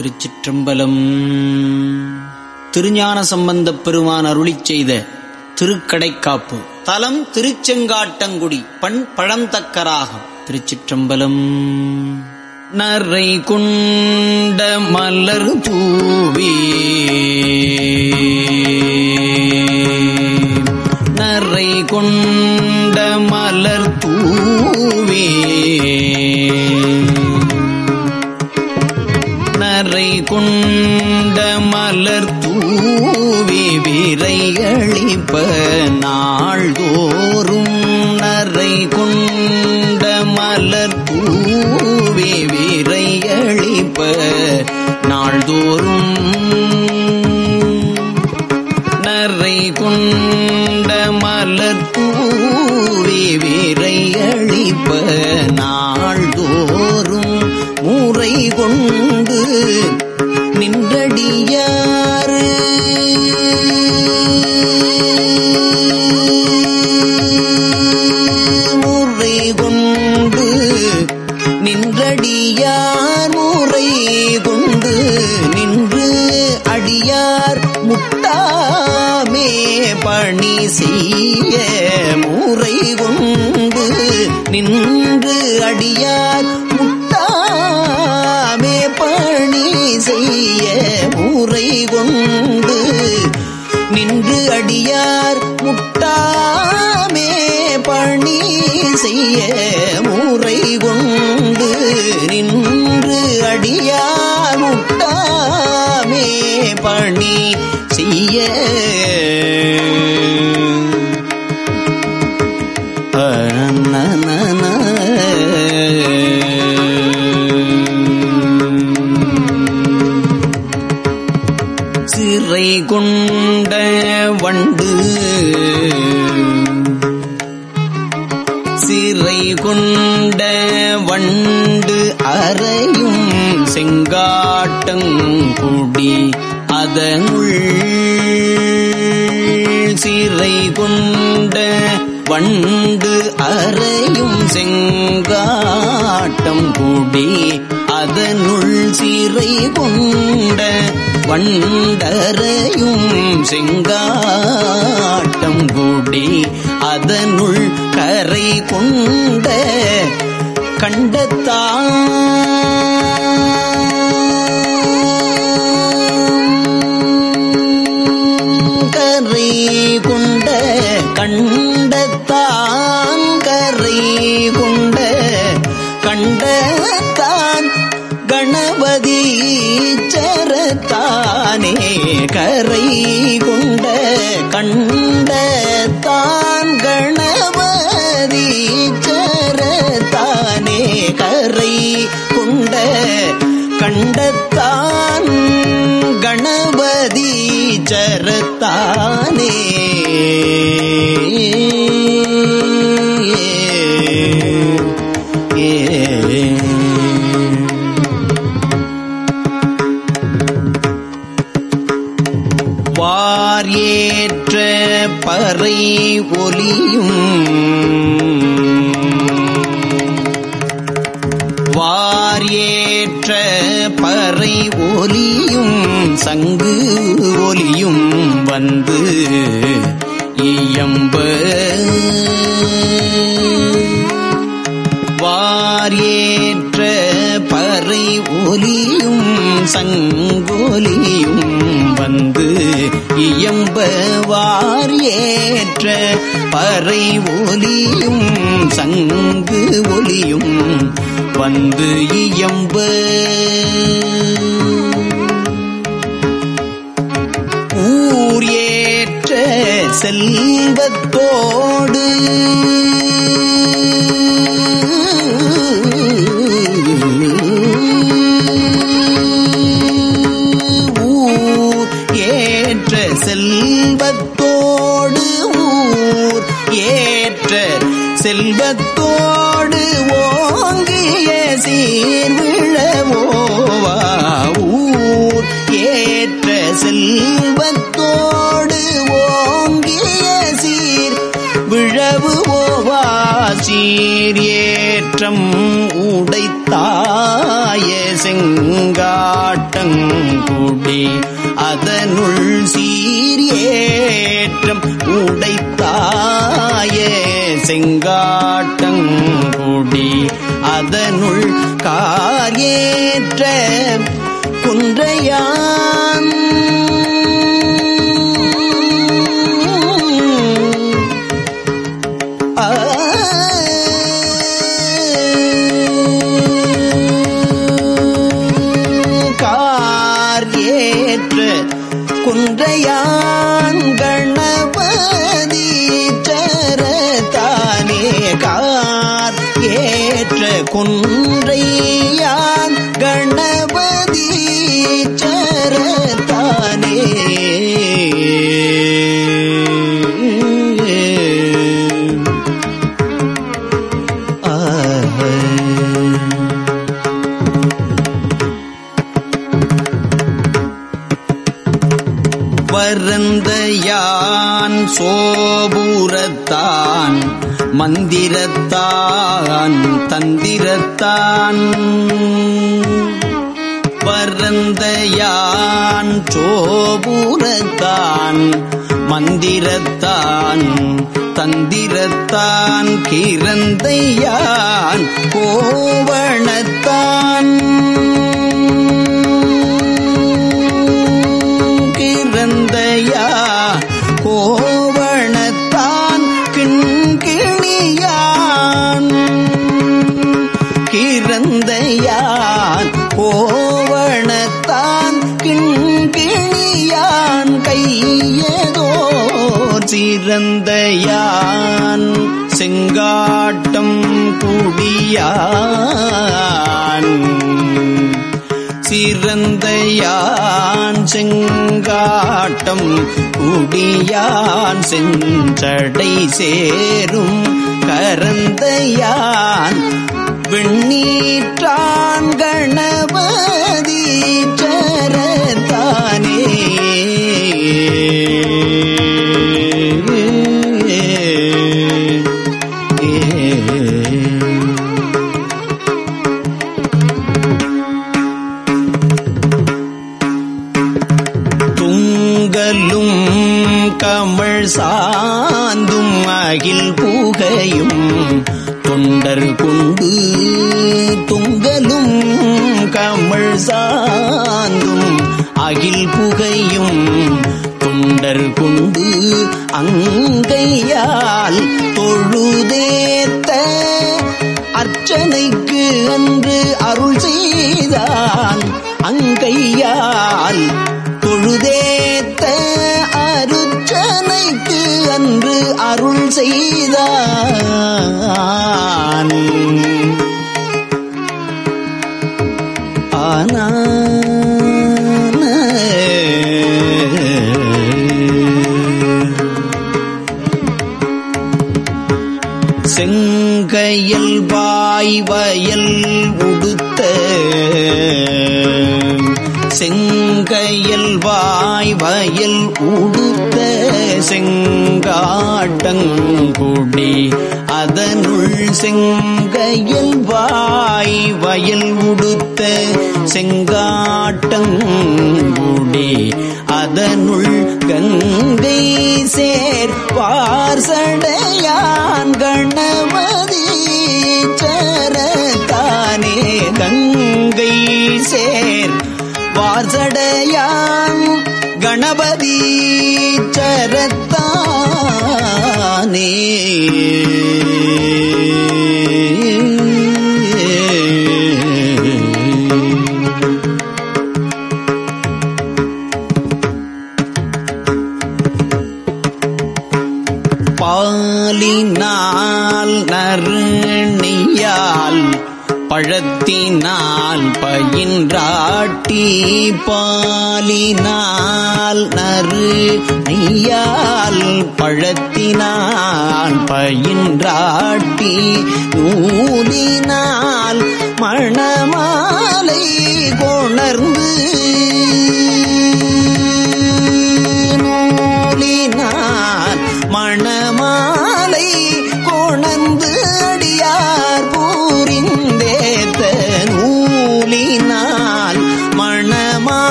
திருச்சிற்றம்பலம். திருஞான சம்பந்தப் பெருமான் அருளி செய்த திருக்கடைக்காப்பு. தலம் திருச்செங்காட்டங்குடி பண் பழந்தக்கராகம். திருச்சிற்றம்பலம். நரை குண்ட மலர் பூவி நரை கொண்ட மலர் பூவே நரை கொண்ட மலர் தூவி விரையளிப்ப நாள்தோறும் நரை கொண்ட மலர் தூவி விரையளிப்ப நாள்தோறும் நரை கொண்ட மலர் தூவி விரையளிப்ப நாள்தோறும் முறை கொண்டு நின்றடியார் முறை கொண்டு நின்று அடியார் முட்டாமே பணி செய்ய முறை கொண்டு நின்று அடியார் முட்டாமே பணி செய்ய முறை கொண்டு நின்று அடியார் முட்டாமே பணி செய்ய முறை கொண்டு நின்று அடியார் முட்டாமே பணி செய்ய. சிறை கொண்ட வண்ட செங்காட்டங்குடி அதனுள் சிறை கொண்ட வண்டு அறையும் செங்காட்டம் கூடி அதனுள் சிறை கொண்ட வண்டரையும் செங்காட்டம் கூடி அதனுள் கரை கொண்ட கண்டத்தான் கண்டத்தான் கரை கொண்ட தான் கணபதி சரத்தானே கரை கொண்ட தான் கணபதி சரத்தானே கரை கொண்ட கண்டத்தான் கணபதி சரத்தானே வார் ஏற்ற பறை ஒலியும் வார் ஏற்ற பறை ஒலியும் சங்கு ஒலியும் வந்து இயம்ப. வாரியேற்ற பறை ஒலியும் சங்கோலியும் வந்து இயம்ப. வாரியேற்ற பறை ஒலியும் சங்கு ஒலியும் வந்து இயம்பு. செல்வத்தோடு சீர் ஏற்றம் உடைத்தாய செங்காட்டங்குடி. அதனுள் சீரியேற்றம் உடைத்தாய செங்காட்டங்குடி. அதனுள் காரியேற்ற குன்றையான் குன்றையான் கணபதி சரத்தானே கார் ஏற்ற குன்றையான் வரந்த யான் சோபுரத்தான் மந்திரத்தான் தந்திரத்தான். வரந்த யான் சோபுரத்தான் மந்திரத்தான் தந்திரத்தான். கிரந்தையான் கோவணத்தான். கோவணத்தான் கிண்கிணியான். கிரந்தையான் கோவணத்தான் கிண்கிணியான். கையதோ சிறந்தையான் செங்காட்டம் குடியான். சிறந்தையான் செங்காட்டம் குடியான் செஞ்சடை சேரும் கரந்தையான் விண்ணீற்றான் கணவன். செய்தான் அங்கையால் தொழுதேத்த அருச்சனைக்கு அன்று அருள் செய்தான். ஆன செங்கையல் வாய்வயல் உடுத்த செங்கையல் வாய்வயல் உடுத்த செங்காட்டங்குடி அதனுள் செங்கையில் வாய் வயல் உடுத்த செங்காட்டங்குடி அதனுள் கங்கை சேர் சடையான் கண்ண வார்சடையான் கணபதி சரத் me.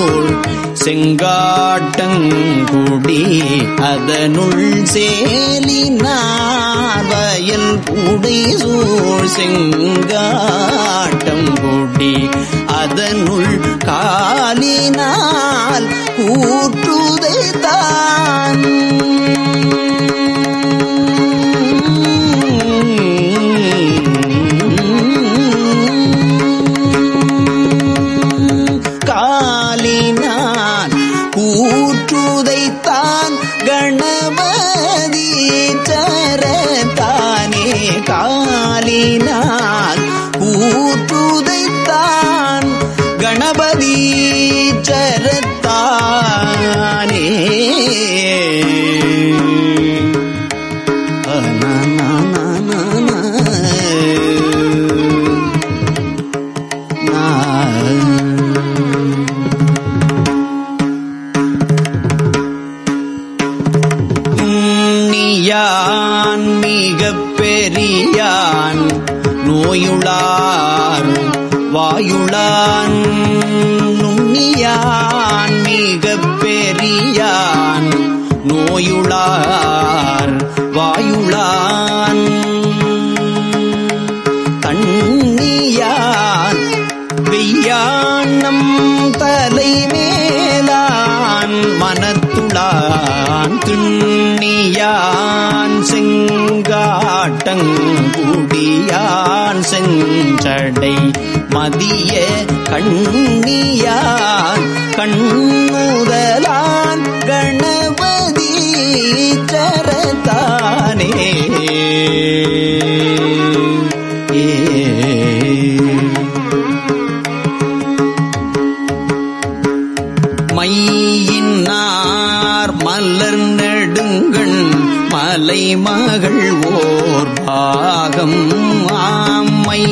போல் செங்காட்டங்குடி அதனுள் சேலினார் வயல் சூழ் செங்காட்டங்குடி அதனுள் காலினால் கூற்றுதை உள்ளான். நுண்ணியான் மிக பெரியான். நோயுளார் வாயுளான். தண்ணியான் வெய்யானம் தலைமேலான். மனத்துளான் திண்ணியான் செங்காட்டங்குடியான் செஞ்சடை. மதிய கண்ணியான் கண்முதலான் கணபதி சரத்தானே மையினார் மலர் நெடுங்கண் மலை மகள் ஓர் பாகம். ஆம்மை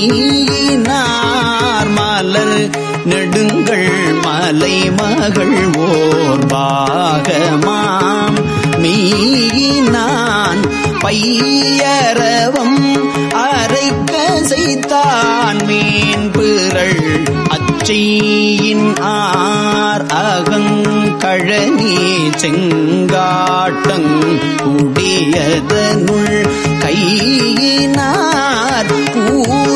நெடுங்கள் மலை மகள் ஓர் பாகமாம். மீனான் பையரவம் அரைக்க செய்தான் மீன் பிறள். அச்சையின் ஆர் அகங்கழனி செங்காட்டங் குடியதனுள் கையினார் கூரியறியான்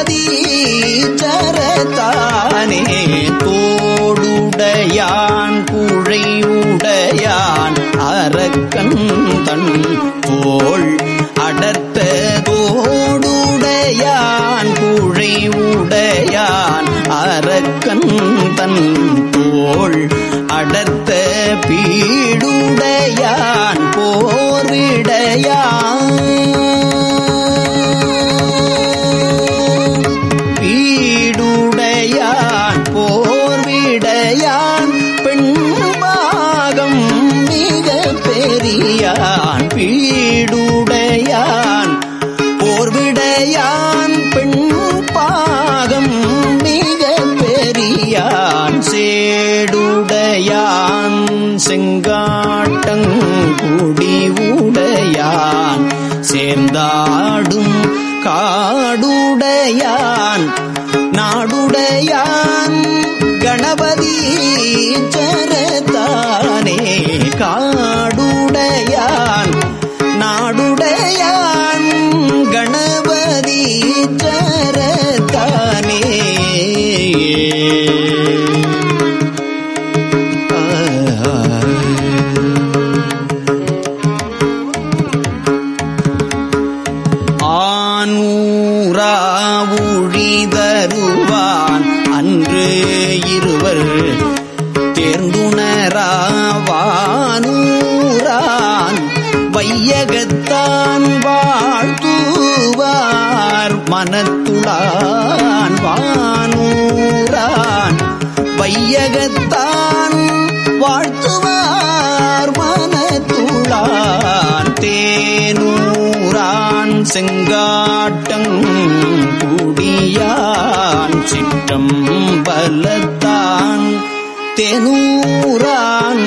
கணபதி தோடுடையான் குழை அரக்கன் தன் தோள் அடர்த்த தோடுடையான் குழை அரக்கன் தன் தோள் அடர்த்த சேர்ந்தாடும் காடுடையான் நாடுடையான். கணபதி சரத்தானே காடுடையான் நாடுடையான். கணபதி சரத்தானே தேவர் தேர்ந்துணராவானூரான் வையகத்தான் வாழ்த்துவார் மனத்துளான் வானூரான் வையகத்தான் வாழ்த்துவார் மனத்துளான் தேனூரான் செங்கா செங்காட்டங் கூடியான் சிற்றம் பலத்தான். தெனூரான்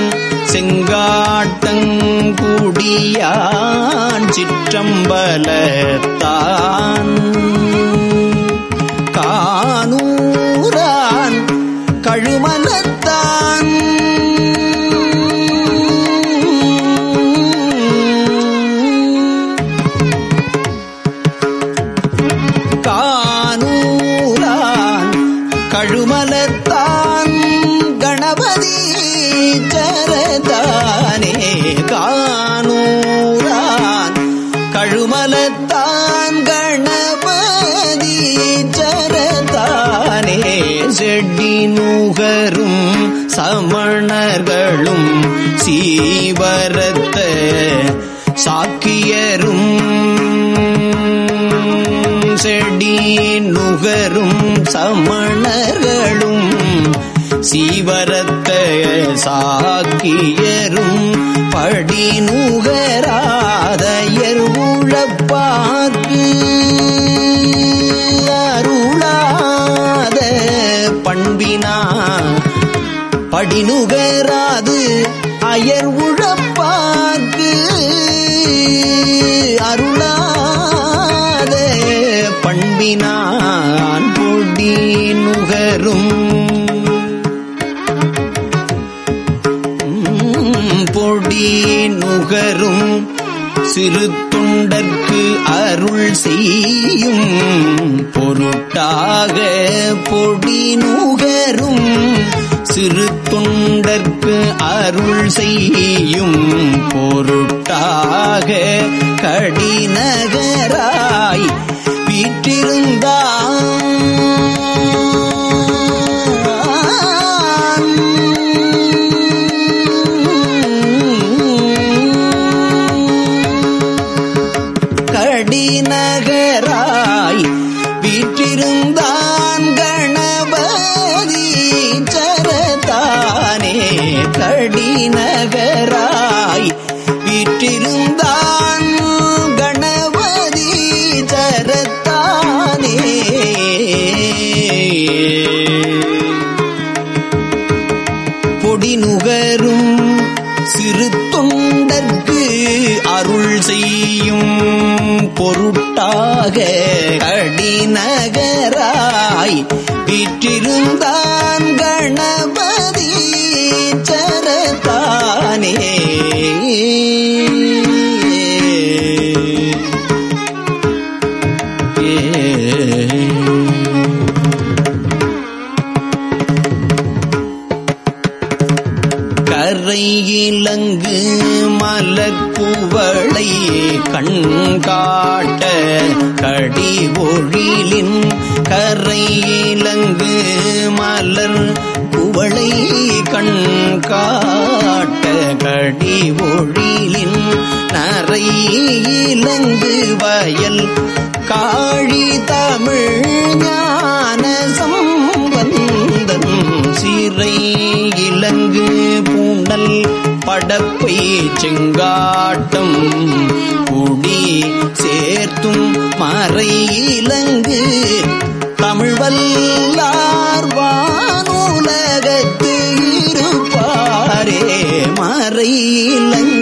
செங்காட்டங் கூடியான் சிற்றம்பலத்தான் செட்டி நுகரும் சமணர்களும் சீவரத்த சாக்கியரும் செடி நுகரும் சமணர்களும் சீவரத்த சாக்கியரும் படி நுகராதையர் உழப்பாக்கு படிநுகராது அயர் உழப்பாக்கு அருளாத. பண்பினான் பொடி நுகரும் பொடி நுகரும் சிறு தொண்டர்க்கு அருள் செய்யும். பொருட்டாக பொடி நுகரும் சிறு தொண்டற்கு அருள் செய்யும் பொருட்டாக கடிநகராய் கடிநகராய் பொடி நுகரும் சிறு தொண்டர்க்கு அருள் செய்யும் பொருட்டாக கடிநகராய் வீற்றிருந்தான் கணபதி சரதானே. கரையிலங்கு மலக்குவளை கண்காட்ட கடி ஒழிலின் கரையிலங்கு மலர் குவளை கண்காட்ட கடி ஒழிலின் நரையிலங்கு வயல் காழி தமிழ் ஞான சம்பந்தன் சிறை இலங்கு பூண்டல் படப்பை செங்காட்டம் குடி சேர்த்தும் மறை இலங்கு தமிழ்வல்லார்வானுலகத்து இருப்பாரே. மறை இலங்கு